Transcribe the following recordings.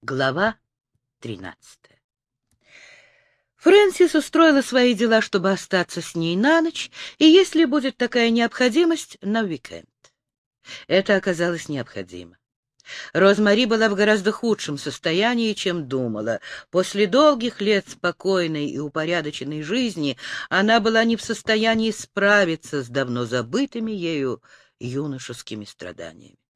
Глава тринадцатая Фрэнсис устроила свои дела, чтобы остаться с ней на ночь, и, если будет такая необходимость, на уикенд. Это оказалось необходимо. Розмари была в гораздо худшем состоянии, чем думала. После долгих лет спокойной и упорядоченной жизни она была не в состоянии справиться с давно забытыми ею юношескими страданиями. —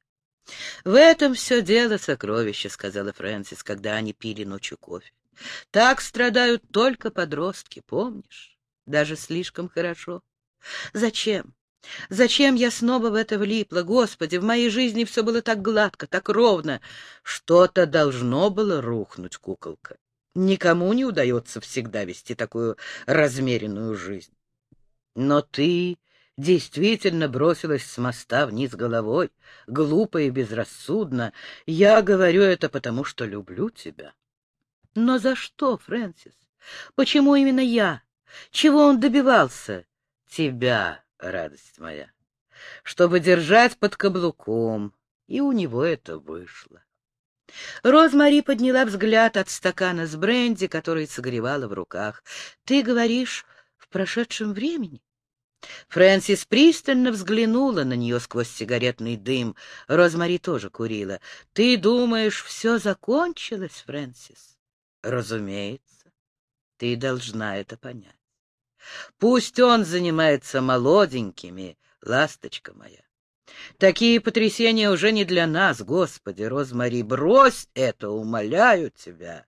В этом все дело сокровища, — сказала Фрэнсис, когда они пили ночью кофе. — Так страдают только подростки, помнишь? Даже слишком хорошо. Зачем? Зачем я снова в это влипла? Господи, в моей жизни все было так гладко, так ровно. Что-то должно было рухнуть, куколка. Никому не удается всегда вести такую размеренную жизнь. Но ты действительно бросилась с моста вниз головой, глупо и безрассудно. Я говорю это потому, что люблю тебя. Но за что, Фрэнсис? Почему именно я? Чего он добивался? Тебя, радость моя. Чтобы держать под каблуком, и у него это вышло. Розмари подняла взгляд от стакана с бренди, который согревала в руках. — Ты говоришь в прошедшем времени? Фрэнсис пристально взглянула на нее сквозь сигаретный дым. Розмари тоже курила. — Ты думаешь, все закончилось, Фрэнсис? — Разумеется. Ты должна это понять. Пусть он занимается молоденькими, ласточка моя. Такие потрясения уже не для нас, Господи, Розмари, брось это, умоляю тебя.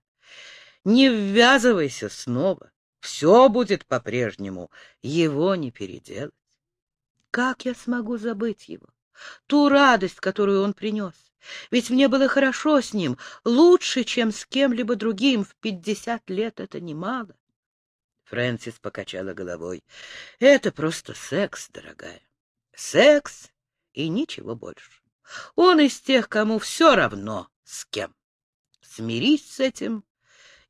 Не ввязывайся снова. Все будет по-прежнему, его не переделать. Как я смогу забыть его? Ту радость, которую он принес. Ведь мне было хорошо с ним, лучше, чем с кем-либо другим. В пятьдесят лет это немало. Фрэнсис покачала головой. Это просто секс, дорогая. Секс и ничего больше. Он из тех, кому все равно с кем. Смирись с этим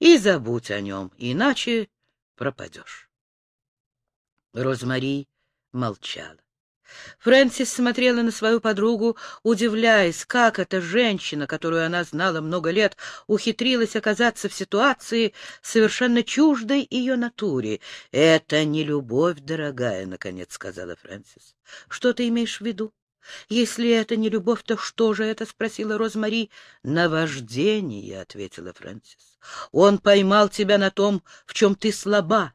и забудь о нем, иначе пропадешь. Розмари молчала. Фрэнсис смотрела на свою подругу, удивляясь, как эта женщина, которую она знала много лет, ухитрилась оказаться в ситуации, совершенно чуждой ее натуре. — Это не любовь, дорогая, — наконец сказала Фрэнсис. — Что ты имеешь в виду? Если это не любовь, то что же это? — спросила Розмари. — Наваждение, — ответила Фрэнсис. — Он поймал тебя на том, в чем ты слаба.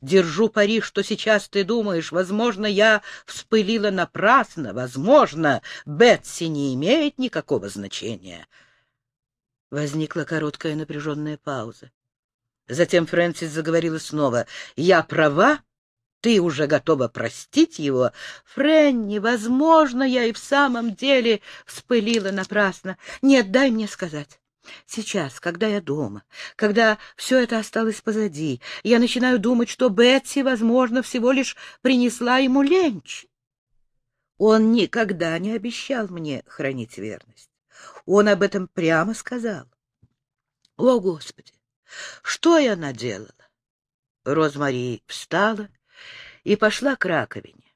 Держу пари, что сейчас ты думаешь, возможно, я вспылила напрасно, возможно, Бетси не имеет никакого значения. Возникла короткая напряженная пауза. Затем Фрэнсис заговорила снова. — Я права? Ты уже готова простить его? Фрэнни, возможно, я и в самом деле вспылила напрасно. Нет, дай мне сказать. Сейчас, когда я дома, когда все это осталось позади, я начинаю думать, что Бетси, возможно, всего лишь принесла ему ленч. Он никогда не обещал мне хранить верность. Он об этом прямо сказал. О, Господи! Что я наделала? Розмари встала и пошла к раковине.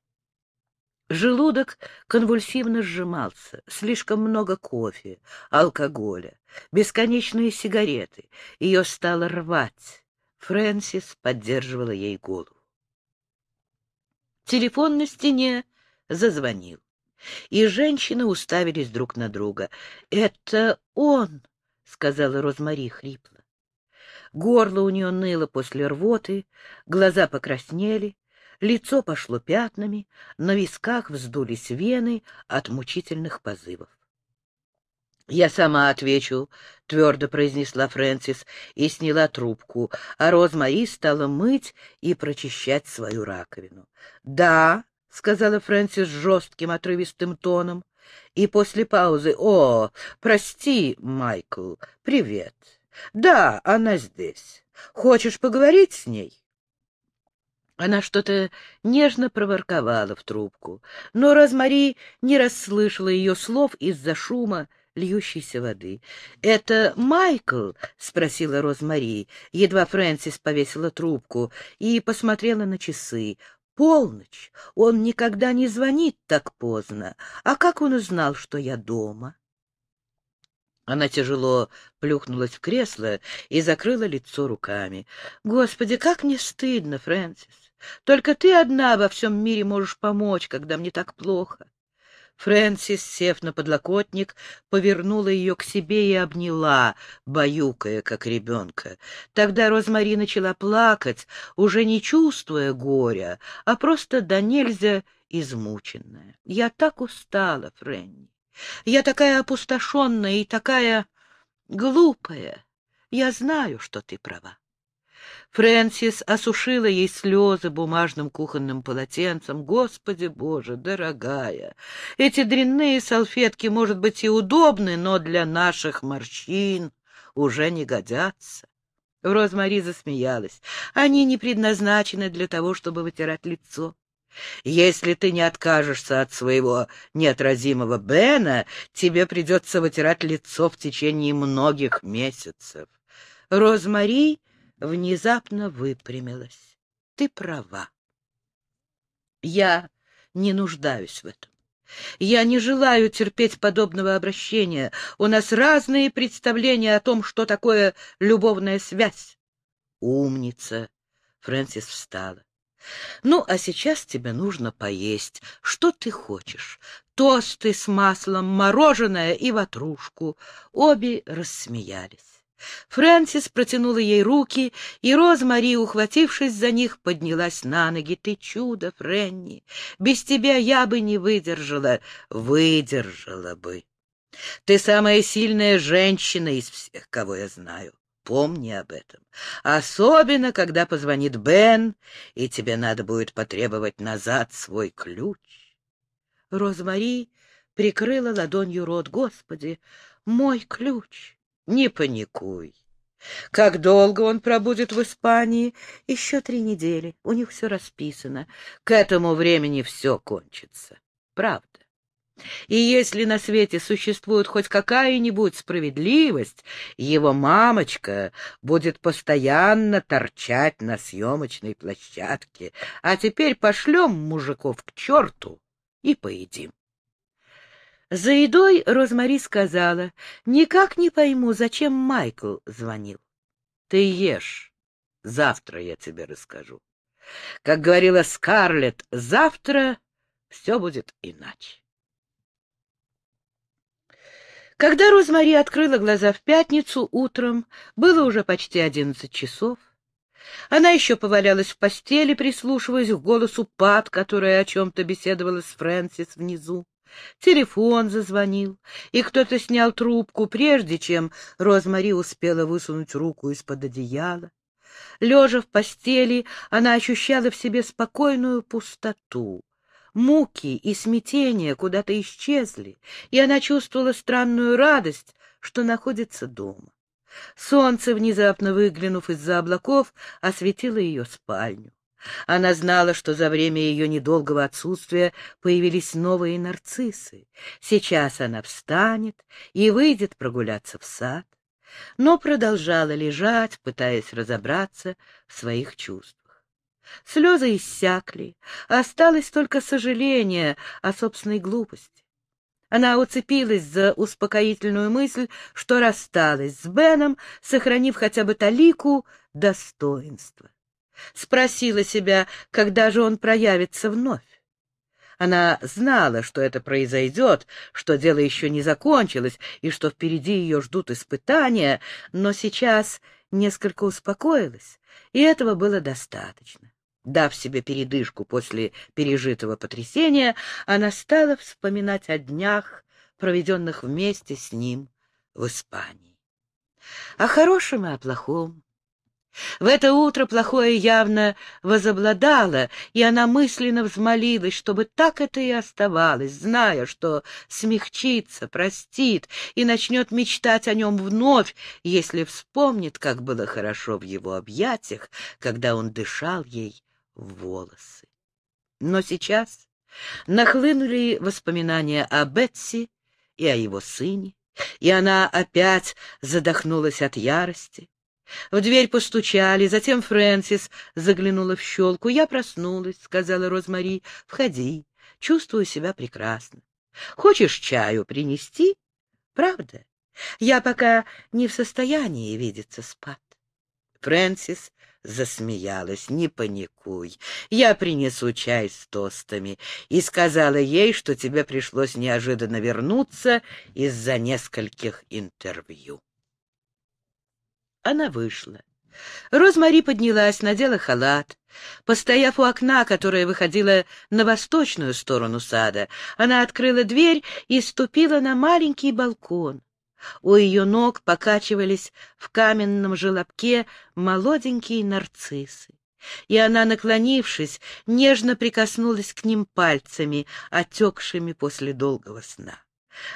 Желудок конвульсивно сжимался, слишком много кофе, алкоголя, бесконечные сигареты. Ее стало рвать. Фрэнсис поддерживала ей голову. Телефон на стене зазвонил, и женщины уставились друг на друга. — Это он, — сказала Розмари хрипло. Горло у нее ныло после рвоты, глаза покраснели, Лицо пошло пятнами, на висках вздулись вены от мучительных позывов. «Я сама отвечу», — твердо произнесла Фрэнсис и сняла трубку, а Розмари стала мыть и прочищать свою раковину. «Да», — сказала Фрэнсис жестким отрывистым тоном, и после паузы «О, прости, Майкл, привет. Да, она здесь. Хочешь поговорить с ней?» Она что-то нежно проворковала в трубку, но Розмари не расслышала ее слов из-за шума льющейся воды. — Это Майкл? — спросила Розмари. Едва Фрэнсис повесила трубку и посмотрела на часы. — Полночь. Он никогда не звонит так поздно. А как он узнал, что я дома? Она тяжело плюхнулась в кресло и закрыла лицо руками. «Господи, как мне стыдно, Фрэнсис! Только ты одна во всем мире можешь помочь, когда мне так плохо. Фрэнсис, сев на подлокотник, повернула ее к себе и обняла, баюкая, как ребенка. Тогда Розмари начала плакать, уже не чувствуя горя, а просто до нельзя измученная. «Я так устала, Фрэнни. Я такая опустошенная и такая глупая. Я знаю, что ты права. Фрэнсис осушила ей слезы бумажным кухонным полотенцем. Господи боже, дорогая, эти дрянные салфетки, может быть, и удобны, но для наших морщин уже не годятся. Розмари засмеялась. Они не предназначены для того, чтобы вытирать лицо. Если ты не откажешься от своего неотразимого Бена, тебе придется вытирать лицо в течение многих месяцев. Розмари внезапно выпрямилась. Ты права. Я не нуждаюсь в этом. Я не желаю терпеть подобного обращения. У нас разные представления о том, что такое любовная связь. Умница. Фрэнсис встала. Ну, а сейчас тебе нужно поесть. Что ты хочешь? Тосты с маслом, мороженое и ватрушку. Обе рассмеялись. Фрэнсис протянула ей руки, и Розмари, ухватившись за них, поднялась на ноги. «Ты чудо, Фрэнни! Без тебя я бы не выдержала!» «Выдержала бы!» «Ты самая сильная женщина из всех, кого я знаю. Помни об этом. Особенно, когда позвонит Бен, и тебе надо будет потребовать назад свой ключ». Розмари прикрыла ладонью рот. «Господи, мой ключ!» Не паникуй. Как долго он пробудет в Испании? Еще три недели. У них все расписано. К этому времени все кончится. Правда. И если на свете существует хоть какая-нибудь справедливость, его мамочка будет постоянно торчать на съемочной площадке. А теперь пошлем мужиков к черту и поедим. За едой Розмари сказала, «Никак не пойму, зачем Майкл звонил». «Ты ешь, завтра я тебе расскажу». Как говорила Скарлетт, завтра все будет иначе. Когда Розмари открыла глаза в пятницу утром, было уже почти одиннадцать часов. Она еще повалялась в постели, прислушиваясь к голосу Пат, которая о чем-то беседовала с Фрэнсис внизу. Телефон зазвонил, и кто-то снял трубку, прежде чем Розмари успела высунуть руку из-под одеяла. Лежа в постели, она ощущала в себе спокойную пустоту. Муки и смятение куда-то исчезли, и она чувствовала странную радость, что находится дома. Солнце, внезапно выглянув из-за облаков, осветило ее спальню. Она знала, что за время ее недолгого отсутствия появились новые нарциссы. Сейчас она встанет и выйдет прогуляться в сад, но продолжала лежать, пытаясь разобраться в своих чувствах. Слезы иссякли, осталось только сожаление о собственной глупости. Она уцепилась за успокоительную мысль, что рассталась с Беном, сохранив хотя бы талику достоинства. Спросила себя, когда же он проявится вновь. Она знала, что это произойдет, что дело еще не закончилось и что впереди ее ждут испытания, но сейчас несколько успокоилась, и этого было достаточно. Дав себе передышку после пережитого потрясения, она стала вспоминать о днях, проведенных вместе с ним в Испании. О хорошем и о плохом, в это утро плохое явно возобладало, и она мысленно взмолилась, чтобы так это и оставалось, зная, что смягчится, простит и начнет мечтать о нем вновь, если вспомнит, как было хорошо в его объятиях, когда он дышал ей в волосы. Но сейчас нахлынули воспоминания о Бетси и о его сыне, и она опять задохнулась от ярости. В дверь постучали, затем Фрэнсис заглянула в щелку. «Я проснулась», — сказала Розмари. «Входи. Чувствую себя прекрасно. Хочешь чаю принести?» «Правда? Я пока не в состоянии видеться с. Фрэнсис засмеялась. «Не паникуй, я принесу чай с тостами» и сказала ей, что тебе пришлось неожиданно вернуться из-за нескольких интервью. Она вышла. Розмари поднялась, надела халат. Постояв у окна, которое выходило на восточную сторону сада, она открыла дверь и ступила на маленький балкон. У ее ног покачивались в каменном желобке молоденькие нарциссы. И она, наклонившись, нежно прикоснулась к ним пальцами, отекшими после долгого сна.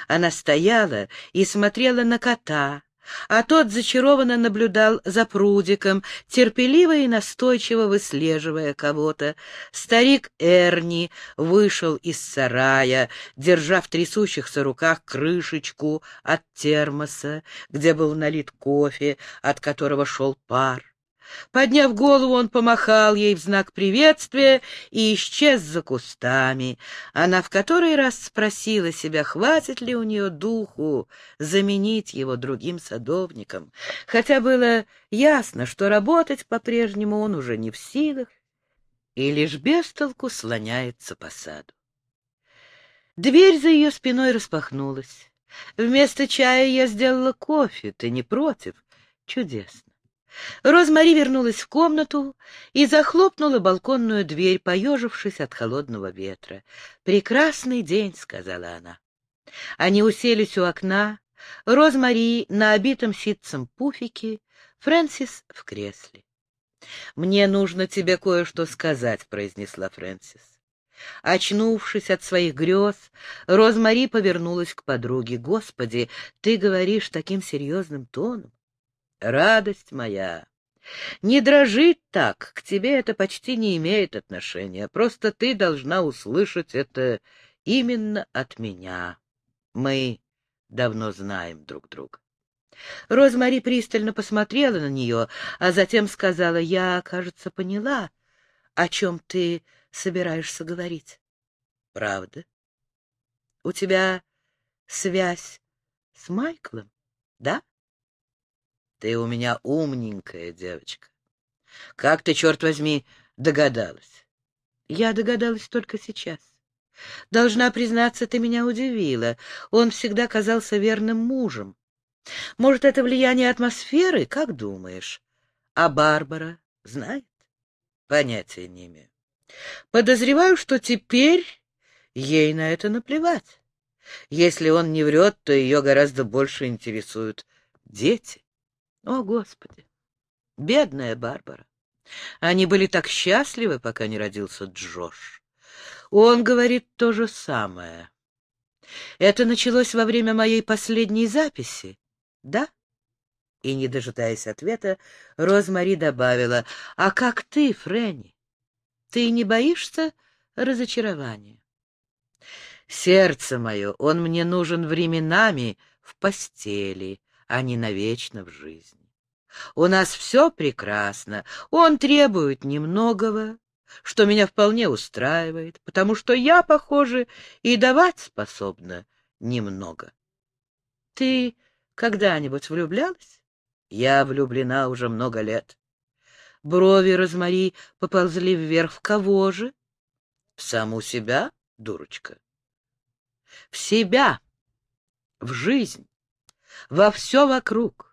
Она стояла и смотрела на кота, а тот зачарованно наблюдал за прудиком, терпеливо и настойчиво выслеживая кого-то. Старик Эрни вышел из сарая, держа в трясущихся руках крышечку от термоса, где был налит кофе, от которого шел пар. Подняв голову, он помахал ей в знак приветствия и исчез за кустами. Она в который раз спросила себя, хватит ли у нее духу заменить его другим садовником, хотя было ясно, что работать по-прежнему он уже не в силах и лишь без толку слоняется по саду. Дверь за ее спиной распахнулась. Вместо чая я сделала кофе, ты не против? Чудесно. Розмари вернулась в комнату и захлопнула балконную дверь, поежившись от холодного ветра. «Прекрасный день», — сказала она. Они уселись у окна, Розмари на обитом ситцем пуфике, Фрэнсис в кресле. «Мне нужно тебе кое-что сказать», — произнесла Фрэнсис. Очнувшись от своих грез, Розмари повернулась к подруге. «Господи, ты говоришь таким серьезным тоном радость моя. Не дрожить так, к тебе это почти не имеет отношения. Просто ты должна услышать это именно от меня. Мы давно знаем друг друга. Розмари пристально посмотрела на нее, а затем сказала, «Я, кажется, поняла, о чем ты собираешься говорить». «Правда? У тебя связь с Майклом, да?» Ты у меня умненькая девочка. Как ты, черт возьми, догадалась? Я догадалась только сейчас. Должна признаться, ты меня удивила. Он всегда казался верным мужем. Может, это влияние атмосферы, как думаешь? А Барбара знает? Понятия не имею. Подозреваю, что теперь ей на это наплевать. Если он не врет, то ее гораздо больше интересуют дети. О, Господи! Бедная Барбара! Они были так счастливы, пока не родился Джош. Он говорит то же самое. Это началось во время моей последней записи, да? И, не дожидаясь ответа, Розмари добавила, «А как ты, Фрэнни? Ты не боишься разочарования?» «Сердце мое, он мне нужен временами в постели, а не навечно в жизни. У нас все прекрасно, он требует немногого, что меня вполне устраивает, потому что я, похоже, и давать способна немного. Ты когда-нибудь влюблялась? Я влюблена уже много лет. Брови Розмари поползли вверх. В кого же? В саму себя, дурочка. В себя, в жизнь во все вокруг.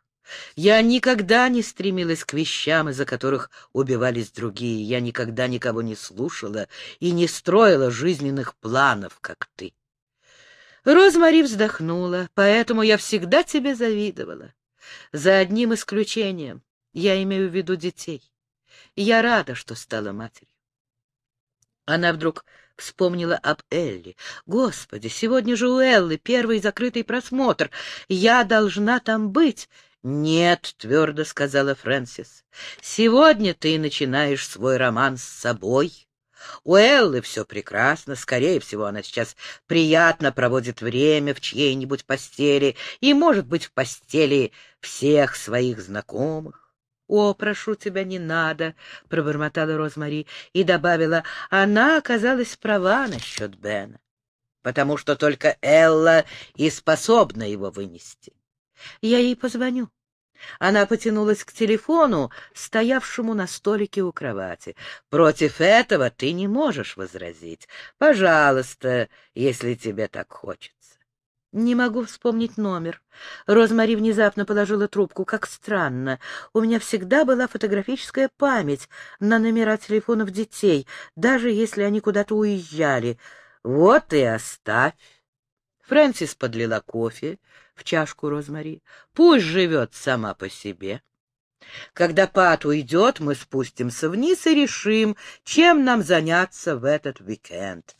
Я никогда не стремилась к вещам, из-за которых убивались другие. Я никогда никого не слушала и не строила жизненных планов, как ты. Розмари вздохнула, поэтому я всегда тебе завидовала. За одним исключением, я имею в виду детей. Я рада, что стала матерью. Она вдруг Вспомнила об Элли. Господи, сегодня же у Эллы первый закрытый просмотр. Я должна там быть. «Нет», — твердо сказала Фрэнсис, — «сегодня ты начинаешь свой роман с собой. У Эллы все прекрасно, скорее всего, она сейчас приятно проводит время в чьей-нибудь постели и, может быть, в постели всех своих знакомых. «О, прошу тебя, не надо», — пробормотала Розмари и добавила, «она оказалась права насчет Бена, потому что только Элла и способна его вынести. Я ей позвоню. Она потянулась к телефону, стоявшему на столике у кровати. «Против этого ты не можешь возразить. Пожалуйста, если тебе так хочется». Не могу вспомнить номер. Розмари внезапно положила трубку. Как странно. У меня всегда была фотографическая память на номера телефонов детей, даже если они куда-то уезжали. Вот и оставь. Фрэнсис подлила кофе в чашку Розмари. Пусть живет сама по себе. Когда Пат уйдет, мы спустимся вниз и решим, чем нам заняться в этот уикенд.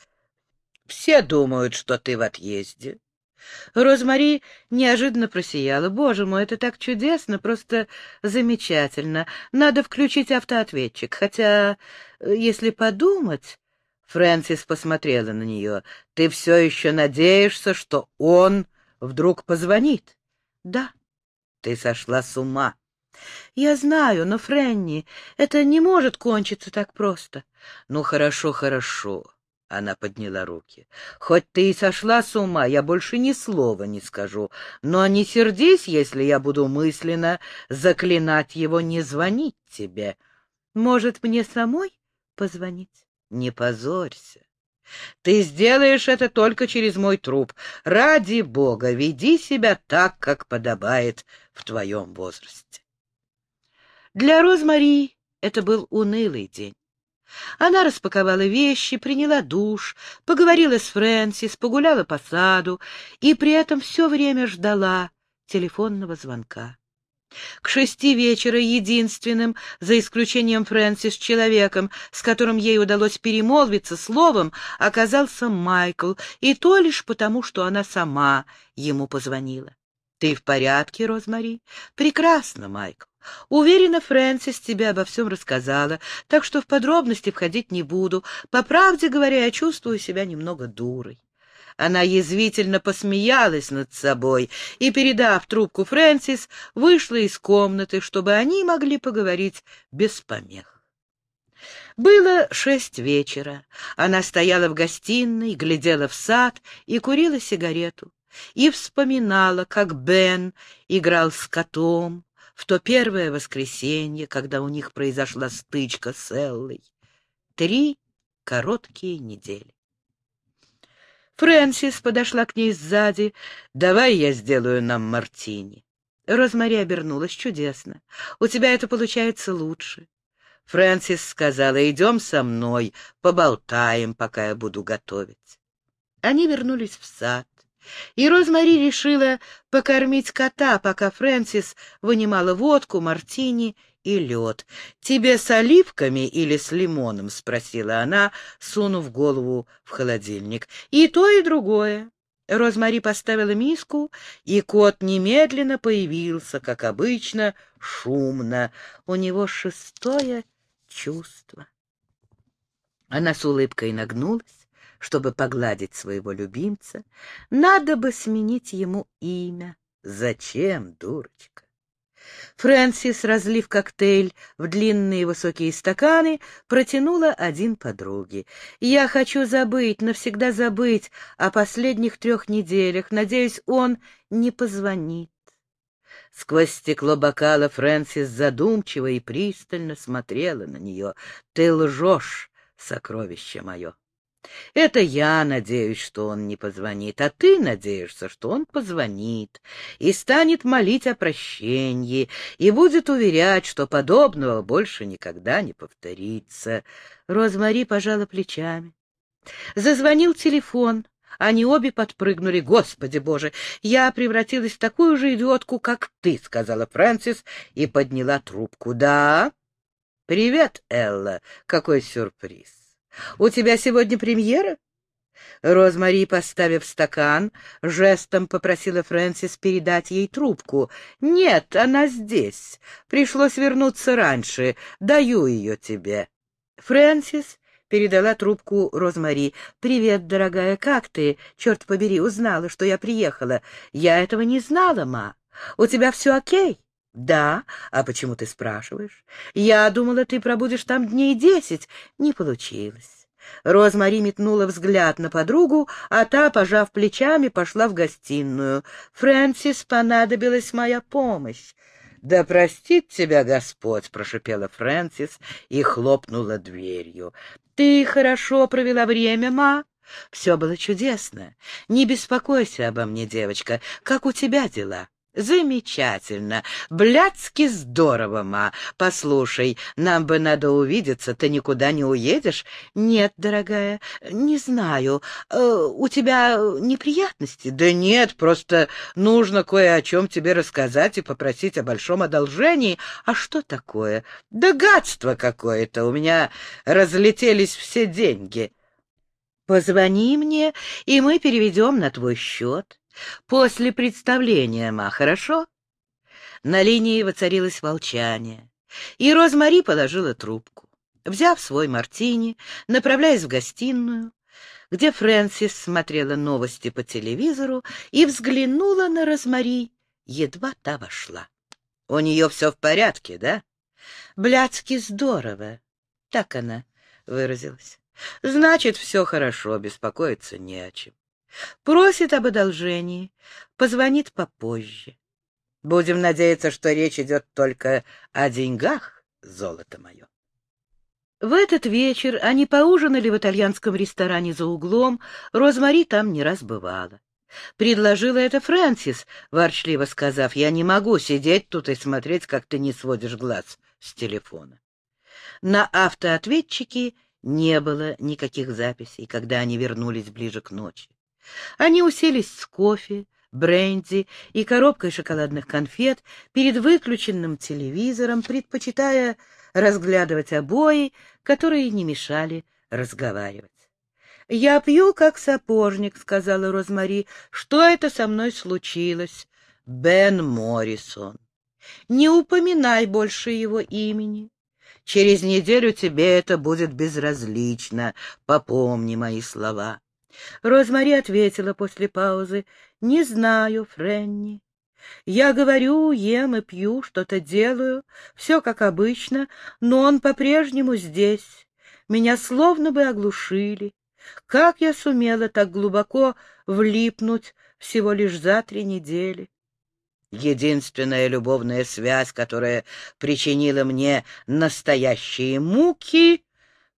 Все думают, что ты в отъезде. Розмари неожиданно просияла. «Боже мой, это так чудесно, просто замечательно. Надо включить автоответчик. Хотя, если подумать...» Фрэнсис посмотрела на нее. «Ты все еще надеешься, что он вдруг позвонит?» «Да». «Ты сошла с ума». «Я знаю, но, Фрэнни, это не может кончиться так просто». «Ну, хорошо, хорошо. Она подняла руки. «Хоть ты и сошла с ума, я больше ни слова не скажу. Но не сердись, если я буду мысленно заклинать его не звонить тебе. Может, мне самой позвонить? Не позорься. Ты сделаешь это только через мой труп. Ради бога, веди себя так, как подобает в твоем возрасте». Для Розмари это был унылый день. Она распаковала вещи, приняла душ, поговорила с Фрэнсис, погуляла по саду и при этом все время ждала телефонного звонка. К шести вечера единственным, за исключением Фрэнсис, человеком, с которым ей удалось перемолвиться словом, оказался Майкл, и то лишь потому, что она сама ему позвонила. «Ты в порядке, Розмари?» «Прекрасно, Майкл. Уверена, Фрэнсис тебе обо всем рассказала, так что в подробности входить не буду. По правде говоря, я чувствую себя немного дурой. Она язвительно посмеялась над собой и, передав трубку Фрэнсис, вышла из комнаты, чтобы они могли поговорить без помех. Было шесть вечера. Она стояла в гостиной, глядела в сад и курила сигарету. И вспоминала, как Бен играл с котом, в то первое воскресенье, когда у них произошла стычка с Эллой. Три короткие недели. Фрэнсис подошла к ней сзади. «Давай я сделаю нам мартини». Розмари обернулась чудесно. «У тебя это получается лучше». Фрэнсис сказала, «Идем со мной, поболтаем, пока я буду готовить». Они вернулись в сад. И Розмари решила покормить кота, пока Фрэнсис вынимала водку, мартини и лед. «Тебе с оливками или с лимоном?» — спросила она, сунув голову в холодильник. «И то, и другое». Розмари поставила миску, и кот немедленно появился, как обычно, шумно. У него шестое чувство. Она с улыбкой нагнулась, чтобы погладить своего любимца, надо бы сменить ему имя. Зачем, дурочка? Фрэнсис, разлив коктейль в длинные высокие стаканы, протянула один подруге. «Я хочу забыть, навсегда забыть о последних трех неделях. Надеюсь, он не позвонит». Сквозь стекло бокала Фрэнсис задумчиво и пристально смотрела на нее. «Ты лжешь, сокровище мое!» Это я надеюсь, что он не позвонит, а ты надеешься, что он позвонит и станет молить о прощении и будет уверять, что подобного больше никогда не повторится. Розмари пожала плечами. Зазвонил телефон. Они обе подпрыгнули. «Господи боже, я превратилась в такую же идиотку, как ты», — сказала Фрэнсис и подняла трубку. «Да?» «Привет, Элла. Какой сюрприз!» У тебя сегодня премьера?» Розмари, поставив стакан, жестом попросила Фрэнсис передать ей трубку. «Нет, она здесь. Пришлось вернуться раньше. Даю ее тебе». Фрэнсис передала трубку Розмари. «Привет, дорогая, как ты? Черт побери, узнала, что я приехала. Я этого не знала, ма. У тебя все окей?» «Да? А почему ты спрашиваешь? Я думала, ты пробудешь там дней десять. Не получилось. Розмари метнула взгляд на подругу, а та, пожав плечами, пошла в гостиную. «Фрэнсис, понадобилась моя помощь». «Да простит тебя Господь!» — прошипела Фрэнсис и хлопнула дверью. «Ты хорошо провела время, ма?» «Все было чудесно. Не беспокойся обо мне, девочка. Как у тебя дела?» Замечательно. Блядски здорово, ма. Послушай, нам бы надо увидеться. Ты никуда не уедешь? Нет, дорогая, не знаю. Э, у тебя неприятности? Да нет, просто нужно кое о чем тебе рассказать и попросить о большом одолжении. А что такое? Да гадство какое-то. У меня разлетелись все деньги. Позвони мне, и мы переведем на твой счет. После представления, ма, хорошо? На линии воцарилось молчание, и Розмари положила трубку. Взяв свой мартини, направляясь в гостиную, где Фрэнсис смотрела новости по телевизору и взглянула на Розмари, едва та вошла. — У нее все в порядке, да? — Блядски здорово. Так она выразилась. — Значит, все хорошо, беспокоиться не о чем. Просит об одолжении, позвонит попозже. Будем надеяться, что речь идет только о деньгах, золото мое. В этот вечер они поужинали в итальянском ресторане за углом, Розмари там не раз бывала. Предложила это Фрэнсис, ворчливо сказав, «Я не могу сидеть тут и смотреть, как ты не сводишь глаз с телефона». На автоответчике не было никаких записей, когда они вернулись ближе к ночи. Они уселись с кофе, бренди и коробкой шоколадных конфет перед выключенным телевизором, предпочитая разглядывать обои, которые не мешали разговаривать. «Я пью, как сапожник», — сказала Розмари. «Что это со мной случилось?» «Бен Моррисон». «Не упоминай больше его имени. Через неделю тебе это будет безразлично. Попомни мои слова». Розмари ответила после паузы. — Не знаю, Френни. Я говорю, ем и пью, что-то делаю, все как обычно, но он по-прежнему здесь. Меня словно бы оглушили. Как я сумела так глубоко влипнуть всего лишь за три недели? Единственная любовная связь, которая причинила мне настоящие муки,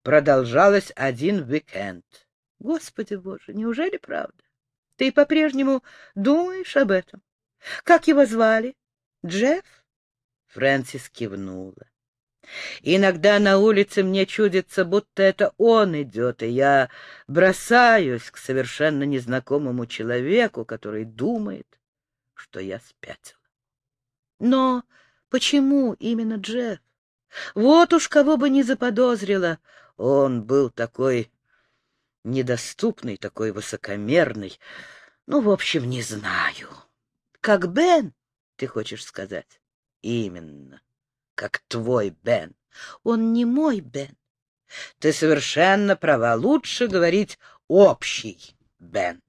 продолжалась один уикенд. Господи Боже, неужели правда? Ты по-прежнему думаешь об этом? Как его звали? Джефф? Фрэнсис кивнула. Иногда на улице мне чудится, будто это он идет, и я бросаюсь к совершенно незнакомому человеку, который думает, что я спятила. Но почему именно Джефф? Вот уж кого бы не заподозрила. Он был такой недоступный, такой высокомерный. Ну, в общем, не знаю. Как Бен, ты хочешь сказать? Именно. Как твой Бен. Он не мой Бен. Ты совершенно права. Лучше говорить общий Бен.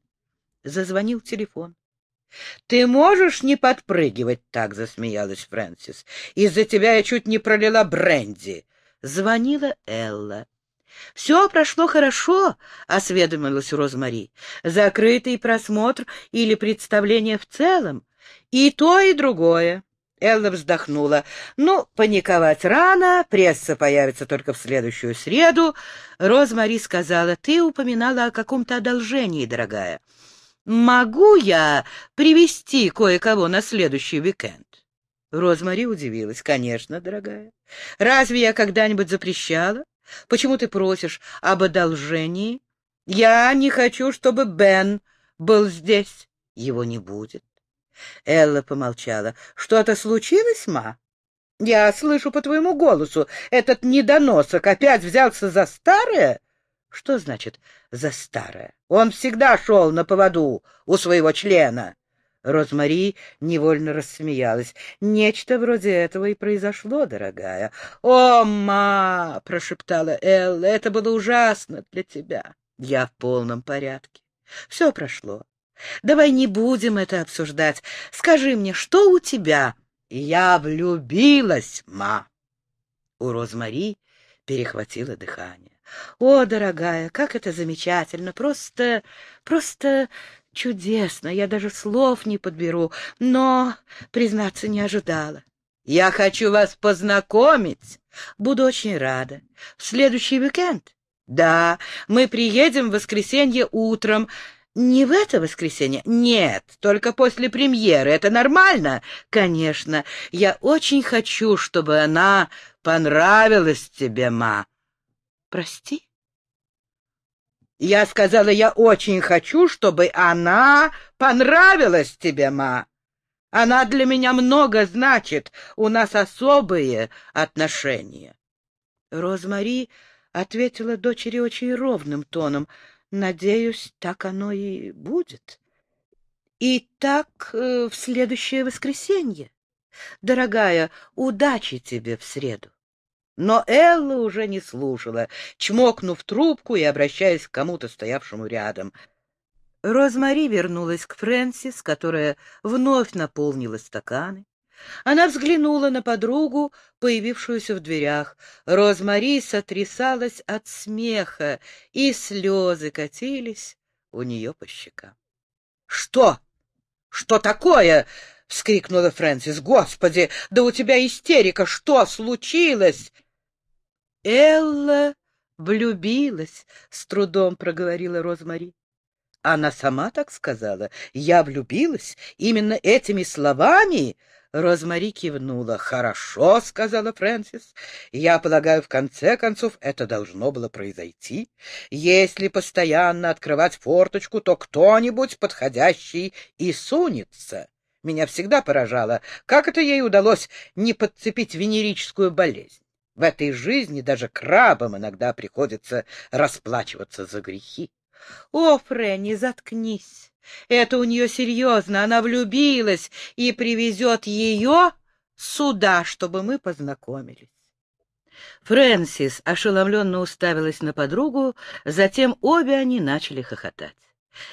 Зазвонил телефон. «Ты можешь не подпрыгивать так?» — засмеялась Фрэнсис. «Из-за тебя я чуть не пролила бренди». Звонила Элла. «Все прошло хорошо», — осведомилась Розмари. «Закрытый просмотр или представление в целом? И то, и другое». Элла вздохнула. «Ну, паниковать рано, пресса появится только в следующую среду». Розмари сказала, «Ты упоминала о каком-то одолжении, дорогая. Могу я привести кое-кого на следующий уикенд?» Розмари удивилась. «Конечно, дорогая. Разве я когда-нибудь запрещала? Почему ты просишь об одолжении? Я не хочу, чтобы Бен был здесь. Его не будет. Элла помолчала. Что-то случилось, ма? Я слышу по твоему голосу. Этот недоносок опять взялся за старое? Что значит «за старое»? Он всегда шел на поводу у своего члена. Розмари невольно рассмеялась. «Нечто вроде этого и произошло, дорогая». «О, ма!» — прошептала Элла. «Это было ужасно для тебя». «Я в полном порядке. Все прошло. Давай не будем это обсуждать. Скажи мне, что у тебя?» «Я влюбилась, ма!» У Розмари перехватило дыхание. О, дорогая, как это замечательно! Просто, просто чудесно! Я даже слов не подберу, но, признаться, не ожидала. Я хочу вас познакомить. Буду очень рада. В следующий уикенд? Да, мы приедем в воскресенье утром. Не в это воскресенье? Нет, только после премьеры. Это нормально? Конечно. Я очень хочу, чтобы она понравилась тебе, ма. Прости? Я сказала, я очень хочу, чтобы она понравилась тебе, ма. Она для меня много значит, у нас особые отношения. Розмари ответила дочери очень ровным тоном. Надеюсь, так оно и будет. И так э, в следующее воскресенье. Дорогая, удачи тебе в среду. Но Элла уже не слушала, чмокнув трубку и обращаясь к кому-то, стоявшему рядом. Розмари вернулась к Фрэнсис, которая вновь наполнила стаканы. Она взглянула на подругу, появившуюся в дверях. Розмари сотрясалась от смеха, и слезы катились у нее по щекам. — Что? Что такое? — вскрикнула Фрэнсис. — Господи, да у тебя истерика! Что случилось? Элла влюбилась, — с трудом проговорила Розмари. Она сама так сказала. Я влюбилась именно этими словами. Розмари кивнула. «Хорошо», — сказала Фрэнсис. «Я полагаю, в конце концов это должно было произойти. Если постоянно открывать форточку, то кто-нибудь подходящий и сунется. Меня всегда поражало, как это ей удалось не подцепить венерическую болезнь. В этой жизни даже крабам иногда приходится расплачиваться за грехи. О, Фрэнни, заткнись. Это у нее серьезно. Она влюбилась и привезет ее сюда, чтобы мы познакомились. Фрэнсис ошеломленно уставилась на подругу, затем обе они начали хохотать.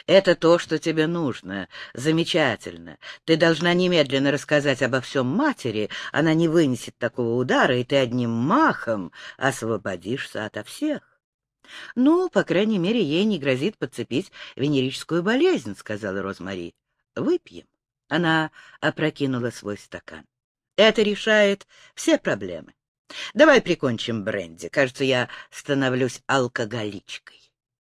Это то, что тебе нужно. Замечательно. Ты должна немедленно рассказать обо всем матери. Она не вынесет такого удара, и ты одним махом освободишься ото всех. Ну, по крайней мере, ей не грозит подцепить венерическую болезнь, сказала Розмари. Выпьем. Она опрокинула свой стакан. Это решает все проблемы. Давай прикончим бренди. Кажется, я становлюсь алкоголичкой.